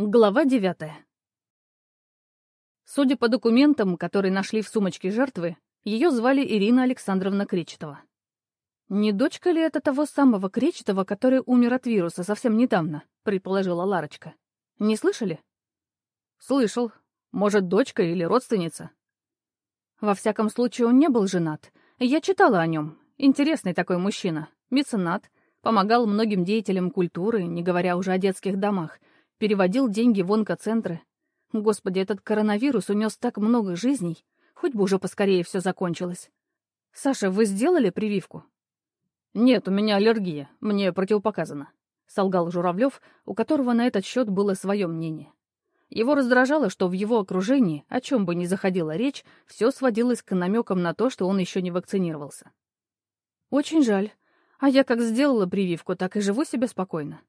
Глава девятая. Судя по документам, которые нашли в сумочке жертвы, ее звали Ирина Александровна Кречетова. «Не дочка ли это того самого Кречетова, который умер от вируса совсем недавно?» — предположила Ларочка. «Не слышали?» «Слышал. Может, дочка или родственница?» Во всяком случае, он не был женат. Я читала о нем. Интересный такой мужчина. Меценат. Помогал многим деятелям культуры, не говоря уже о детских домах — переводил деньги в онкоцентры. Господи, этот коронавирус унес так много жизней. Хоть бы уже поскорее все закончилось. Саша, вы сделали прививку? Нет, у меня аллергия. Мне противопоказано. Солгал Журавлев, у которого на этот счет было свое мнение. Его раздражало, что в его окружении, о чем бы ни заходила речь, все сводилось к намекам на то, что он еще не вакцинировался. «Очень жаль. А я как сделала прививку, так и живу себе спокойно.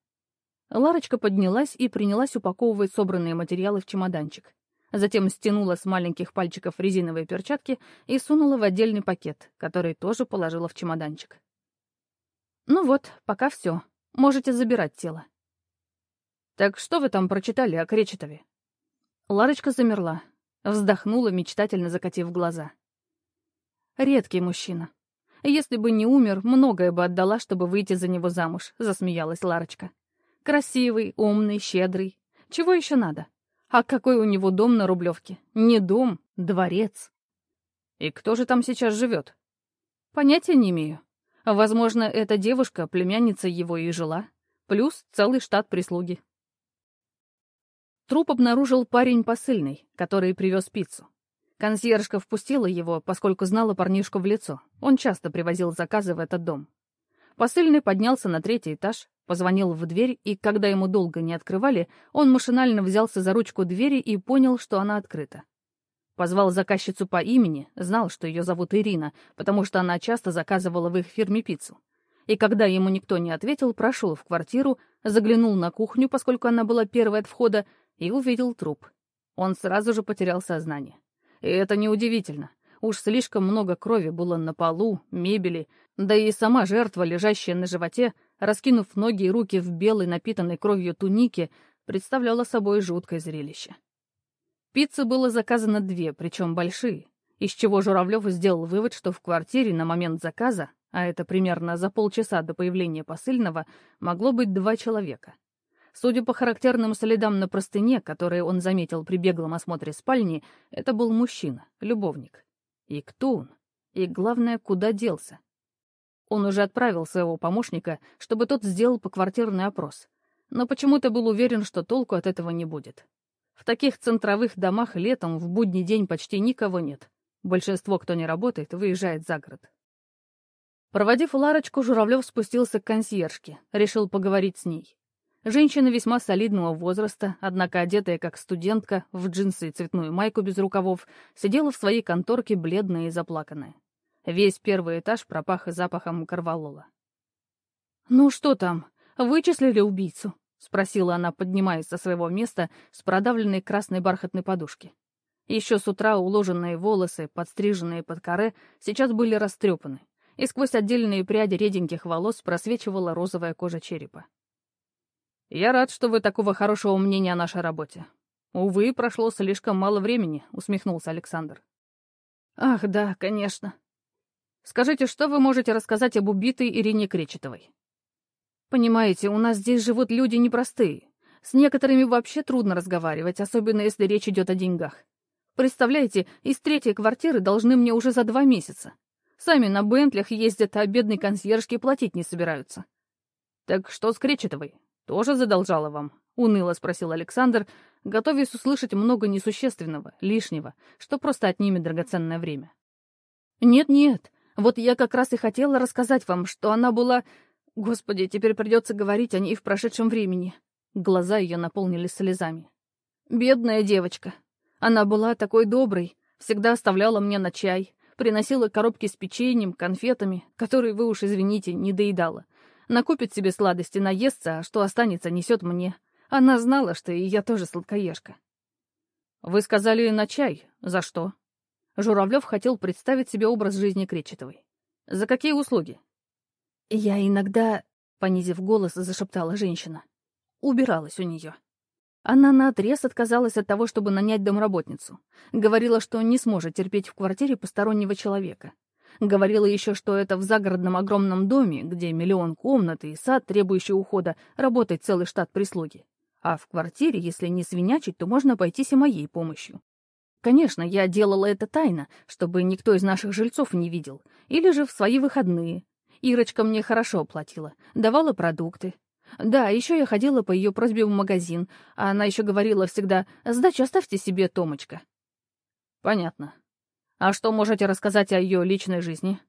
Ларочка поднялась и принялась упаковывать собранные материалы в чемоданчик. Затем стянула с маленьких пальчиков резиновые перчатки и сунула в отдельный пакет, который тоже положила в чемоданчик. «Ну вот, пока все. Можете забирать тело». «Так что вы там прочитали о Кречетове?» Ларочка замерла, вздохнула, мечтательно закатив глаза. «Редкий мужчина. Если бы не умер, многое бы отдала, чтобы выйти за него замуж», — засмеялась Ларочка. Красивый, умный, щедрый. Чего еще надо? А какой у него дом на Рублевке? Не дом, дворец. И кто же там сейчас живет? Понятия не имею. Возможно, эта девушка, племянница его и жила. Плюс целый штат прислуги. Труп обнаружил парень посыльный, который привез пиццу. Консьержка впустила его, поскольку знала парнишку в лицо. Он часто привозил заказы в этот дом. Посыльный поднялся на третий этаж, позвонил в дверь, и когда ему долго не открывали, он машинально взялся за ручку двери и понял, что она открыта. Позвал заказчицу по имени, знал, что ее зовут Ирина, потому что она часто заказывала в их фирме пиццу. И когда ему никто не ответил, прошел в квартиру, заглянул на кухню, поскольку она была первой от входа, и увидел труп. Он сразу же потерял сознание. И это неудивительно. Уж слишком много крови было на полу, мебели, да и сама жертва, лежащая на животе, раскинув ноги и руки в белой напитанной кровью тунике, представляла собой жуткое зрелище. Пиццы было заказано две, причем большие, из чего Журавлев сделал вывод, что в квартире на момент заказа, а это примерно за полчаса до появления посыльного, могло быть два человека. Судя по характерным следам на простыне, которые он заметил при беглом осмотре спальни, это был мужчина, любовник. И кто он? И главное, куда делся? Он уже отправил своего помощника, чтобы тот сделал поквартирный опрос. Но почему-то был уверен, что толку от этого не будет. В таких центровых домах летом в будний день почти никого нет. Большинство, кто не работает, выезжает за город. Проводив Ларочку, Журавлев спустился к консьержке, решил поговорить с ней. Женщина весьма солидного возраста, однако одетая как студентка, в джинсы и цветную майку без рукавов, сидела в своей конторке бледная и заплаканная. Весь первый этаж пропах запахом корвалола. «Ну что там, вычислили убийцу?» — спросила она, поднимаясь со своего места с продавленной красной бархатной подушки. Еще с утра уложенные волосы, подстриженные под коре, сейчас были растрепаны, и сквозь отдельные пряди реденьких волос просвечивала розовая кожа черепа. «Я рад, что вы такого хорошего мнения о нашей работе. Увы, прошло слишком мало времени», — усмехнулся Александр. «Ах, да, конечно». «Скажите, что вы можете рассказать об убитой Ирине Кречетовой?» «Понимаете, у нас здесь живут люди непростые. С некоторыми вообще трудно разговаривать, особенно если речь идет о деньгах. Представляете, из третьей квартиры должны мне уже за два месяца. Сами на Бентлях ездят, а бедные консьержки платить не собираются». «Так что с Кречетовой? «Тоже задолжала вам?» — уныло спросил Александр, готовясь услышать много несущественного, лишнего, что просто отнимет драгоценное время. «Нет-нет, вот я как раз и хотела рассказать вам, что она была... Господи, теперь придется говорить о ней в прошедшем времени». Глаза ее наполнились слезами. «Бедная девочка. Она была такой доброй, всегда оставляла мне на чай, приносила коробки с печеньем, конфетами, которые, вы уж извините, не доедала, Накупит себе сладости, наестся, а что останется, несет мне. Она знала, что и я тоже сладкоежка. Вы сказали на чай. За что? Журавлев хотел представить себе образ жизни Кречетовой. За какие услуги? Я иногда, понизив голос, зашептала женщина. Убиралась у нее. Она наотрез отказалась от того, чтобы нанять домработницу. Говорила, что не сможет терпеть в квартире постороннего человека. Говорила еще, что это в загородном огромном доме, где миллион комнат и сад, требующий ухода, работает целый штат прислуги. А в квартире, если не свинячить, то можно пойти и моей помощью. Конечно, я делала это тайно, чтобы никто из наших жильцов не видел. Или же в свои выходные. Ирочка мне хорошо платила, давала продукты. Да, еще я ходила по ее просьбе в магазин, а она еще говорила всегда «Сдачу оставьте себе, Томочка». Понятно. А что можете рассказать о ее личной жизни?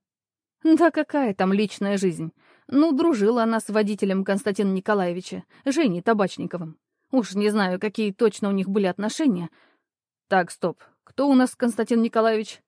Да какая там личная жизнь? Ну, дружила она с водителем Константина Николаевича, Женей Табачниковым. Уж не знаю, какие точно у них были отношения. Так, стоп. Кто у нас Константин Николаевич?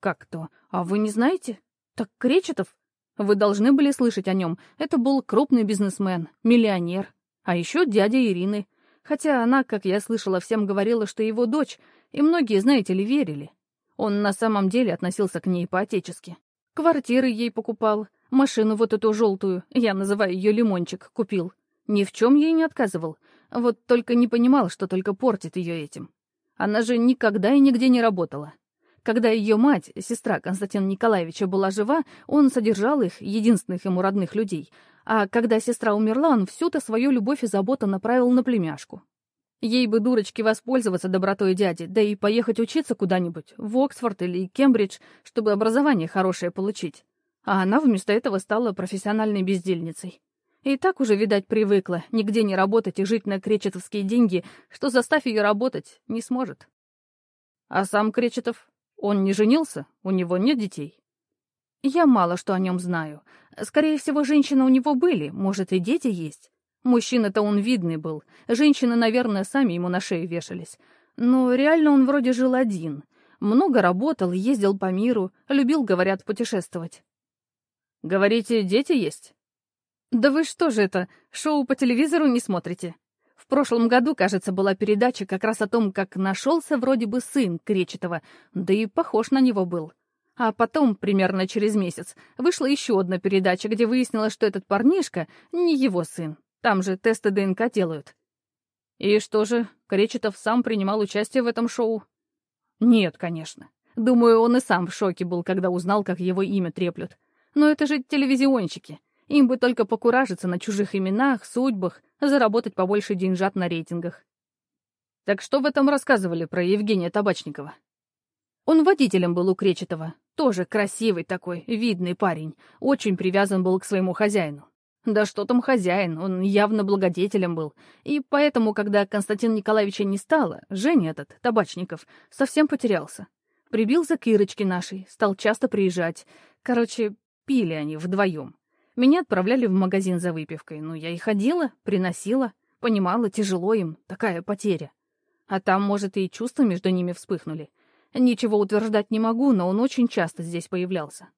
Как кто? А вы не знаете? Так Кречетов? Вы должны были слышать о нем. Это был крупный бизнесмен, миллионер. А еще дядя Ирины. Хотя она, как я слышала, всем говорила, что его дочь, и многие, знаете ли, верили. Он на самом деле относился к ней по-отечески. Квартиры ей покупал, машину вот эту желтую, я называю ее Лимончик, купил. Ни в чем ей не отказывал. Вот только не понимал, что только портит ее этим. Она же никогда и нигде не работала. Когда ее мать, сестра Константина Николаевича, была жива, он содержал их, единственных ему родных людей. А когда сестра умерла, он всю-то свою любовь и заботу направил на племяшку. Ей бы, дурочки, воспользоваться добротой дяди, да и поехать учиться куда-нибудь, в Оксфорд или Кембридж, чтобы образование хорошее получить. А она вместо этого стала профессиональной бездельницей. И так уже, видать, привыкла нигде не работать и жить на кречетовские деньги, что, заставь ее работать, не сможет. А сам Кречетов, он не женился? У него нет детей? Я мало что о нем знаю. Скорее всего, женщины у него были, может, и дети есть. Мужчина-то он видный был. Женщины, наверное, сами ему на шею вешались. Но реально он вроде жил один. Много работал, ездил по миру, любил, говорят, путешествовать. «Говорите, дети есть?» «Да вы что же это, шоу по телевизору не смотрите?» В прошлом году, кажется, была передача как раз о том, как нашелся вроде бы сын Кречетова, да и похож на него был. А потом, примерно через месяц, вышла еще одна передача, где выяснилось, что этот парнишка не его сын. Там же тесты ДНК делают. И что же, Кречетов сам принимал участие в этом шоу? Нет, конечно. Думаю, он и сам в шоке был, когда узнал, как его имя треплют. Но это же телевизионщики. Им бы только покуражиться на чужих именах, судьбах, заработать побольше деньжат на рейтингах. Так что в этом рассказывали про Евгения Табачникова? Он водителем был у Кречетова. Тоже красивый такой, видный парень. Очень привязан был к своему хозяину. Да что там хозяин, он явно благодетелем был. И поэтому, когда Константина Николаевича не стало, Женя этот, Табачников, совсем потерялся. Прибился к Ирочке нашей, стал часто приезжать. Короче, пили они вдвоем. Меня отправляли в магазин за выпивкой. Ну, я и ходила, приносила. Понимала, тяжело им, такая потеря. А там, может, и чувства между ними вспыхнули. Ничего утверждать не могу, но он очень часто здесь появлялся.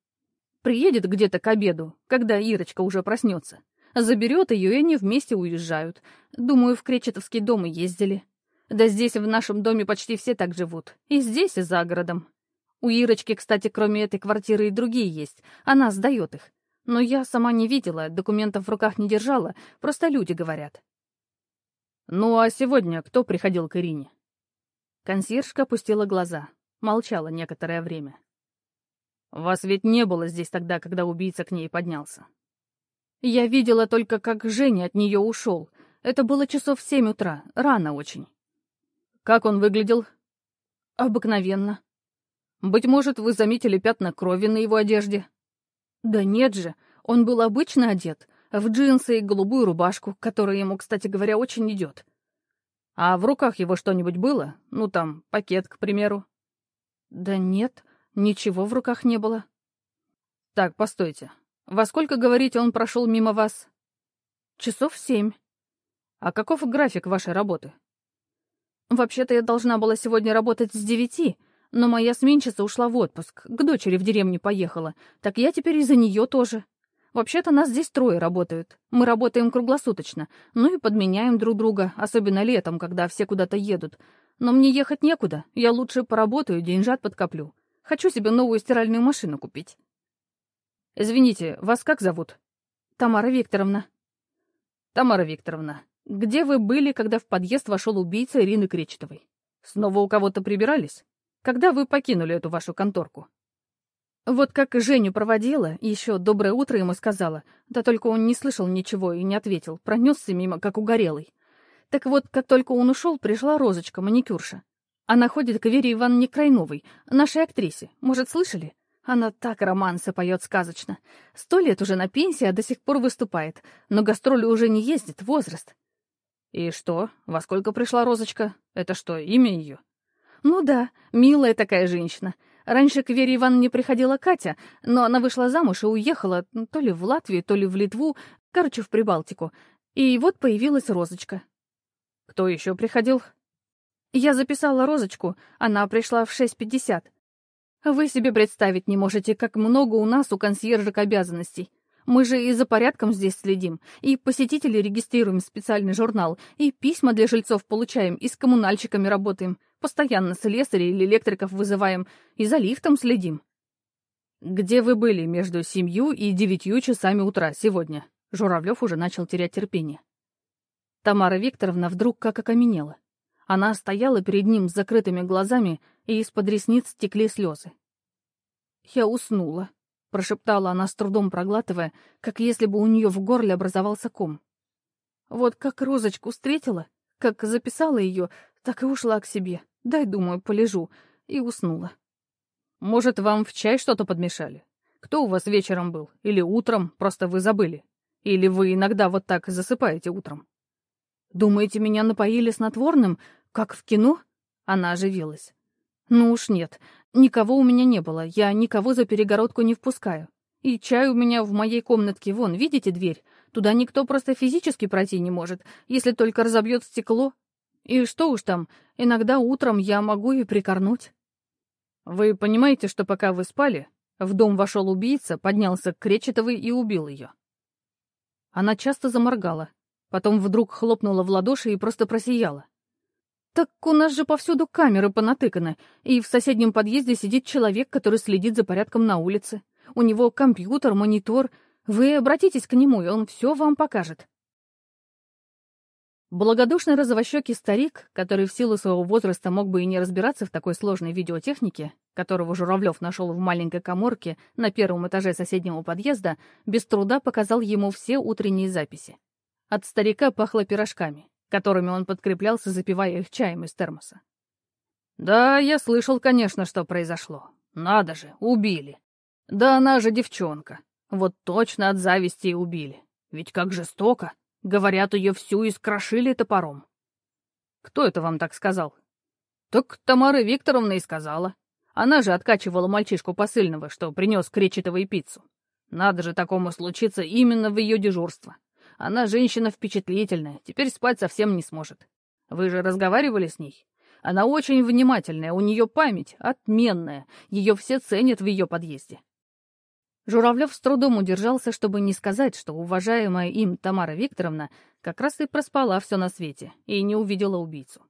Приедет где-то к обеду, когда Ирочка уже проснется. Заберет ее, и они вместе уезжают. Думаю, в Кречетовский дом и ездили. Да здесь, в нашем доме, почти все так живут. И здесь, и за городом. У Ирочки, кстати, кроме этой квартиры и другие есть. Она сдает их. Но я сама не видела, документов в руках не держала, просто люди говорят. Ну а сегодня кто приходил к Ирине? Консьержка опустила глаза, молчала некоторое время. Вас ведь не было здесь тогда, когда убийца к ней поднялся. Я видела только, как Женя от нее ушел. Это было часов семь утра, рано очень. Как он выглядел? Обыкновенно. Быть может, вы заметили пятна крови на его одежде? Да нет же, он был обычно одет, в джинсы и голубую рубашку, которая ему, кстати говоря, очень идет. А в руках его что-нибудь было? Ну, там, пакет, к примеру. Да нет, Ничего в руках не было. Так, постойте. Во сколько, говорите, он прошел мимо вас? Часов семь. А каков график вашей работы? Вообще-то я должна была сегодня работать с девяти, но моя сменщица ушла в отпуск, к дочери в деревню поехала, так я теперь из-за нее тоже. Вообще-то нас здесь трое работают. Мы работаем круглосуточно, ну и подменяем друг друга, особенно летом, когда все куда-то едут. Но мне ехать некуда, я лучше поработаю, деньжат подкоплю. Хочу себе новую стиральную машину купить. Извините, вас как зовут? Тамара Викторовна. Тамара Викторовна, Где вы были, когда в подъезд вошел убийца Ирины Кречетовой? Снова у кого-то прибирались? Когда вы покинули эту вашу конторку? Вот как Женю проводила, еще доброе утро ему сказала, да только он не слышал ничего и не ответил, пронесся мимо, как угорелый. Так вот, как только он ушел, пришла Розочка, маникюрша. Она ходит к Вере Ивановне Крайновой, нашей актрисе. Может, слышали? Она так романсы поет сказочно. Сто лет уже на пенсии, а до сих пор выступает. Но гастроли уже не ездит, возраст. И что? Во сколько пришла Розочка? Это что, имя ее? Ну да, милая такая женщина. Раньше к Вере Ивановне приходила Катя, но она вышла замуж и уехала то ли в Латвию, то ли в Литву, короче, в Прибалтику. И вот появилась Розочка. Кто еще приходил? Я записала Розочку, она пришла в 6.50. Вы себе представить не можете, как много у нас, у консьержек, обязанностей. Мы же и за порядком здесь следим, и посетителей регистрируем в специальный журнал, и письма для жильцов получаем, и с коммунальщиками работаем, постоянно слесарей или электриков вызываем, и за лифтом следим. Где вы были между семью и девятью часами утра сегодня? Журавлев уже начал терять терпение. Тамара Викторовна вдруг как окаменела. Она стояла перед ним с закрытыми глазами, и из-под ресниц текли слезы. Я уснула прошептала она с трудом проглатывая, как если бы у нее в горле образовался ком. Вот как розочку встретила, как записала ее, так и ушла к себе. Дай, думаю, полежу. И уснула. Может, вам в чай что-то подмешали? Кто у вас вечером был? Или утром, просто вы забыли? Или вы иногда вот так засыпаете утром? Думаете, меня напоили снотворным, как в кино? Она оживилась. Ну уж нет, никого у меня не было, я никого за перегородку не впускаю. И чай у меня в моей комнатке, вон, видите дверь? Туда никто просто физически пройти не может, если только разобьет стекло. И что уж там, иногда утром я могу и прикорнуть. Вы понимаете, что пока вы спали, в дом вошел убийца, поднялся к Кречетовой и убил ее? Она часто заморгала, потом вдруг хлопнула в ладоши и просто просияла. «Так у нас же повсюду камеры понатыканы, и в соседнем подъезде сидит человек, который следит за порядком на улице. У него компьютер, монитор. Вы обратитесь к нему, и он все вам покажет». Благодушный розовощекий старик, который в силу своего возраста мог бы и не разбираться в такой сложной видеотехнике, которого Журавлев нашел в маленькой коморке на первом этаже соседнего подъезда, без труда показал ему все утренние записи. От старика пахло пирожками которыми он подкреплялся, запивая их чаем из термоса. «Да, я слышал, конечно, что произошло. Надо же, убили. Да она же девчонка. Вот точно от зависти и убили. Ведь как жестоко. Говорят, ее всю искрошили топором. Кто это вам так сказал? Так Тамара Викторовна и сказала. Она же откачивала мальчишку посыльного, что принес кречетовой пиццу. Надо же такому случиться именно в ее дежурство. Она женщина впечатлительная, теперь спать совсем не сможет. Вы же разговаривали с ней? Она очень внимательная, у нее память отменная, ее все ценят в ее подъезде. Журавлев с трудом удержался, чтобы не сказать, что уважаемая им Тамара Викторовна как раз и проспала все на свете и не увидела убийцу.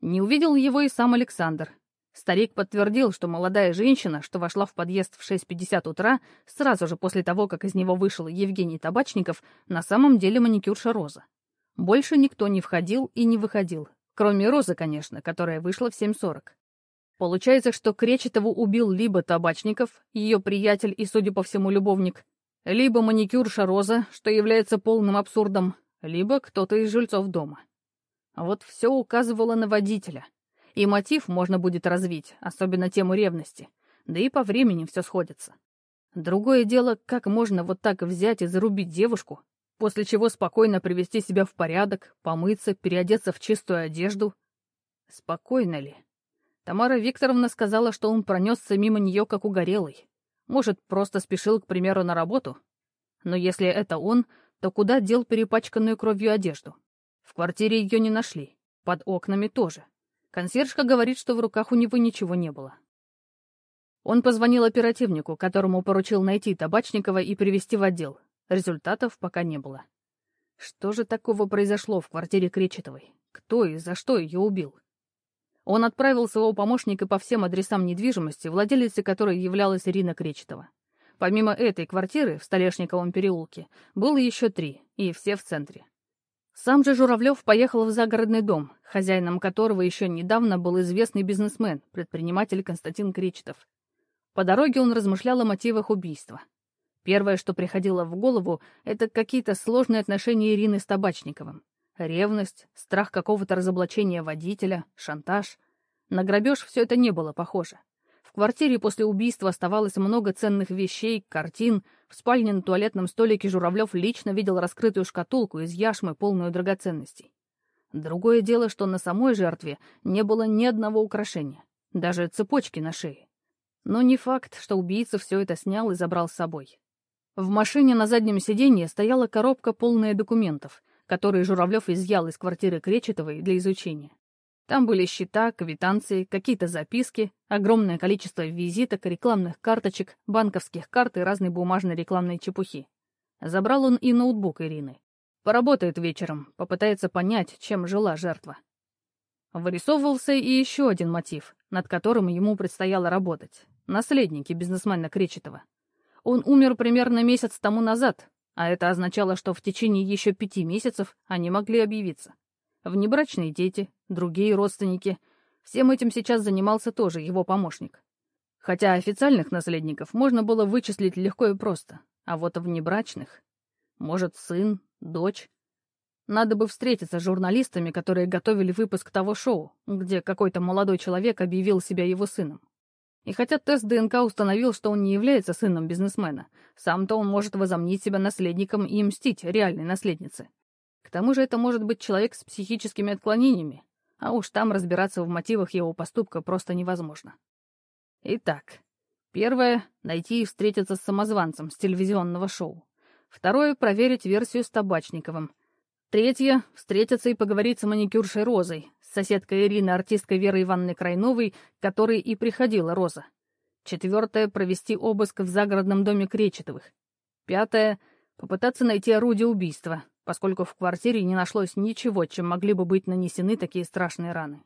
Не увидел его и сам Александр, Старик подтвердил, что молодая женщина, что вошла в подъезд в 6.50 утра, сразу же после того, как из него вышел Евгений Табачников, на самом деле маникюрша Роза. Больше никто не входил и не выходил, кроме Розы, конечно, которая вышла в 7.40. Получается, что Кречетову убил либо Табачников, ее приятель и, судя по всему, любовник, либо маникюрша Роза, что является полным абсурдом, либо кто-то из жильцов дома. Вот все указывало на водителя — и мотив можно будет развить, особенно тему ревности. Да и по времени все сходится. Другое дело, как можно вот так взять и зарубить девушку, после чего спокойно привести себя в порядок, помыться, переодеться в чистую одежду. Спокойно ли? Тамара Викторовна сказала, что он пронесся мимо нее как угорелый. Может, просто спешил, к примеру, на работу? Но если это он, то куда дел перепачканную кровью одежду? В квартире ее не нашли, под окнами тоже. Консьержка говорит, что в руках у него ничего не было. Он позвонил оперативнику, которому поручил найти Табачникова и привести в отдел. Результатов пока не было. Что же такого произошло в квартире Кречетовой? Кто и за что ее убил? Он отправил своего помощника по всем адресам недвижимости, владелицей которой являлась Ирина Кречетова. Помимо этой квартиры в Столешниковом переулке было еще три, и все в центре. Сам же Журавлев поехал в загородный дом, хозяином которого еще недавно был известный бизнесмен, предприниматель Константин Кречетов. По дороге он размышлял о мотивах убийства. Первое, что приходило в голову, это какие-то сложные отношения Ирины с Табачниковым. Ревность, страх какого-то разоблачения водителя, шантаж. На грабеж все это не было похоже. Квартире после убийства оставалось много ценных вещей, картин. В спальне на туалетном столике Журавлев лично видел раскрытую шкатулку из яшмы, полную драгоценностей. Другое дело, что на самой жертве не было ни одного украшения, даже цепочки на шее. Но не факт, что убийца все это снял и забрал с собой. В машине на заднем сиденье стояла коробка, полная документов, которые Журавлев изъял из квартиры Кречетовой для изучения. Там были счета, квитанции, какие-то записки, огромное количество визиток, рекламных карточек, банковских карт и разной бумажной рекламной чепухи. Забрал он и ноутбук Ирины. Поработает вечером, попытается понять, чем жила жертва. Вырисовывался и еще один мотив, над которым ему предстояло работать. Наследники бизнесмена Кречетова. Он умер примерно месяц тому назад, а это означало, что в течение еще пяти месяцев они могли объявиться. Внебрачные дети, другие родственники. Всем этим сейчас занимался тоже его помощник. Хотя официальных наследников можно было вычислить легко и просто, а вот внебрачных... Может, сын, дочь... Надо бы встретиться с журналистами, которые готовили выпуск того шоу, где какой-то молодой человек объявил себя его сыном. И хотя тест ДНК установил, что он не является сыном бизнесмена, сам-то он может возомнить себя наследником и мстить реальной наследнице. К тому же это может быть человек с психическими отклонениями, а уж там разбираться в мотивах его поступка просто невозможно. Итак, первое — найти и встретиться с самозванцем с телевизионного шоу. Второе — проверить версию с Табачниковым. Третье — встретиться и поговорить с маникюршей Розой, соседкой Ирины, артисткой Веры Ивановны Крайновой, которой и приходила Роза. Четвертое — провести обыск в загородном доме Кречетовых. Пятое — попытаться найти орудие убийства, поскольку в квартире не нашлось ничего, чем могли бы быть нанесены такие страшные раны.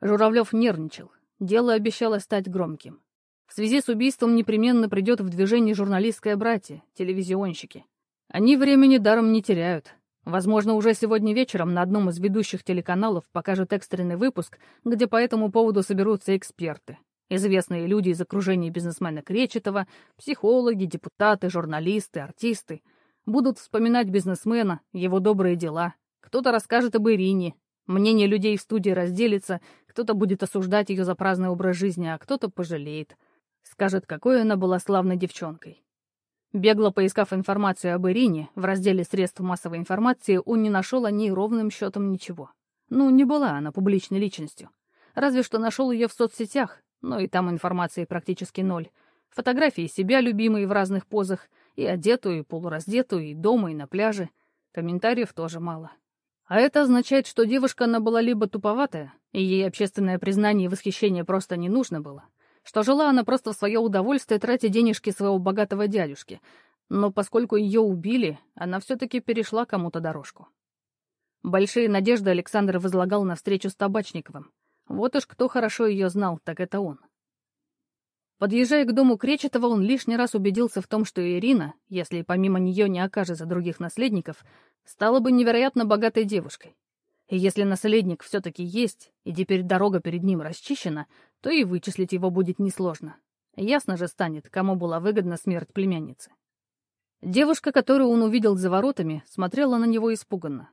Журавлев нервничал. Дело обещало стать громким. В связи с убийством непременно придет в движение журналистское братье, телевизионщики. Они времени даром не теряют. Возможно, уже сегодня вечером на одном из ведущих телеканалов покажут экстренный выпуск, где по этому поводу соберутся эксперты. Известные люди из окружения бизнесмена Кречетова, психологи, депутаты, журналисты, артисты. Будут вспоминать бизнесмена, его добрые дела. Кто-то расскажет об Ирине. Мнение людей в студии разделится, кто-то будет осуждать ее за праздный образ жизни, а кто-то пожалеет. Скажет, какой она была славной девчонкой. Бегло поискав информацию об Ирине, в разделе средств массовой информации он не нашел о ней ровным счетом ничего. Ну, не была она публичной личностью. Разве что нашел ее в соцсетях, но и там информации практически ноль. Фотографии себя любимые в разных позах, и одетую, и полураздетую, и дома, и на пляже. Комментариев тоже мало. А это означает, что девушка она была либо туповатая, и ей общественное признание и восхищение просто не нужно было, что жила она просто в свое удовольствие, тратя денежки своего богатого дядюшки. Но поскольку ее убили, она все-таки перешла кому-то дорожку. Большие надежды Александр возлагал на встречу с Табачниковым. Вот уж кто хорошо ее знал, так это он. Подъезжая к дому Кречетова, он лишний раз убедился в том, что Ирина, если помимо нее не окажется других наследников, стала бы невероятно богатой девушкой. И если наследник все-таки есть, и теперь дорога перед ним расчищена, то и вычислить его будет несложно. Ясно же станет, кому была выгодна смерть племянницы. Девушка, которую он увидел за воротами, смотрела на него испуганно.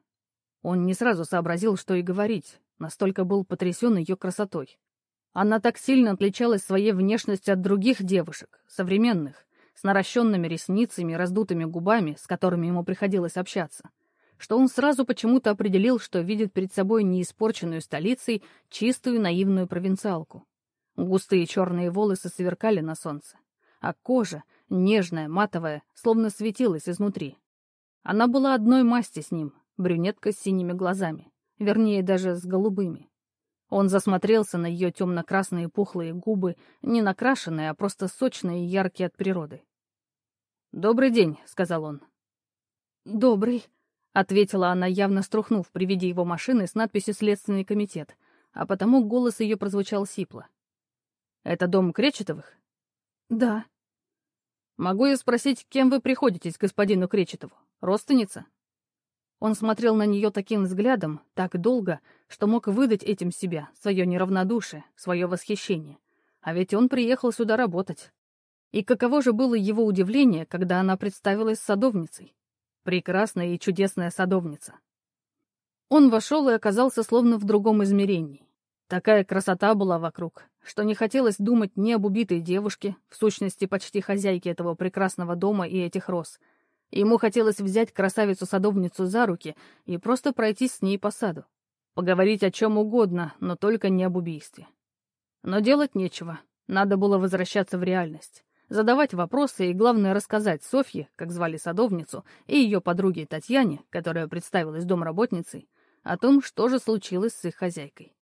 Он не сразу сообразил, что и говорить, настолько был потрясен ее красотой. Она так сильно отличалась своей внешностью от других девушек, современных, с наращенными ресницами и раздутыми губами, с которыми ему приходилось общаться что он сразу почему-то определил, что видит перед собой не испорченную столицей чистую наивную провинциалку. Густые черные волосы сверкали на солнце, а кожа, нежная, матовая, словно светилась изнутри. Она была одной масти с ним, брюнетка с синими глазами, вернее, даже с голубыми. Он засмотрелся на ее темно-красные пухлые губы, не накрашенные, а просто сочные и яркие от природы. «Добрый день», — сказал он. «Добрый», — ответила она, явно струхнув при виде его машины с надписью «Следственный комитет», а потому голос ее прозвучал сипло. «Это дом Кречетовых?» «Да». «Могу я спросить, кем вы приходитесь господину Кречетову? Родственница?» Он смотрел на нее таким взглядом, так долго, что мог выдать этим себя, свое неравнодушие, свое восхищение. А ведь он приехал сюда работать. И каково же было его удивление, когда она представилась садовницей. Прекрасная и чудесная садовница. Он вошел и оказался словно в другом измерении. Такая красота была вокруг, что не хотелось думать ни об убитой девушке, в сущности почти хозяйке этого прекрасного дома и этих роз. Ему хотелось взять красавицу-садовницу за руки и просто пройтись с ней по саду. Поговорить о чем угодно, но только не об убийстве. Но делать нечего, надо было возвращаться в реальность. Задавать вопросы и, главное, рассказать Софье, как звали садовницу, и ее подруге Татьяне, которая представилась домработницей, о том, что же случилось с их хозяйкой.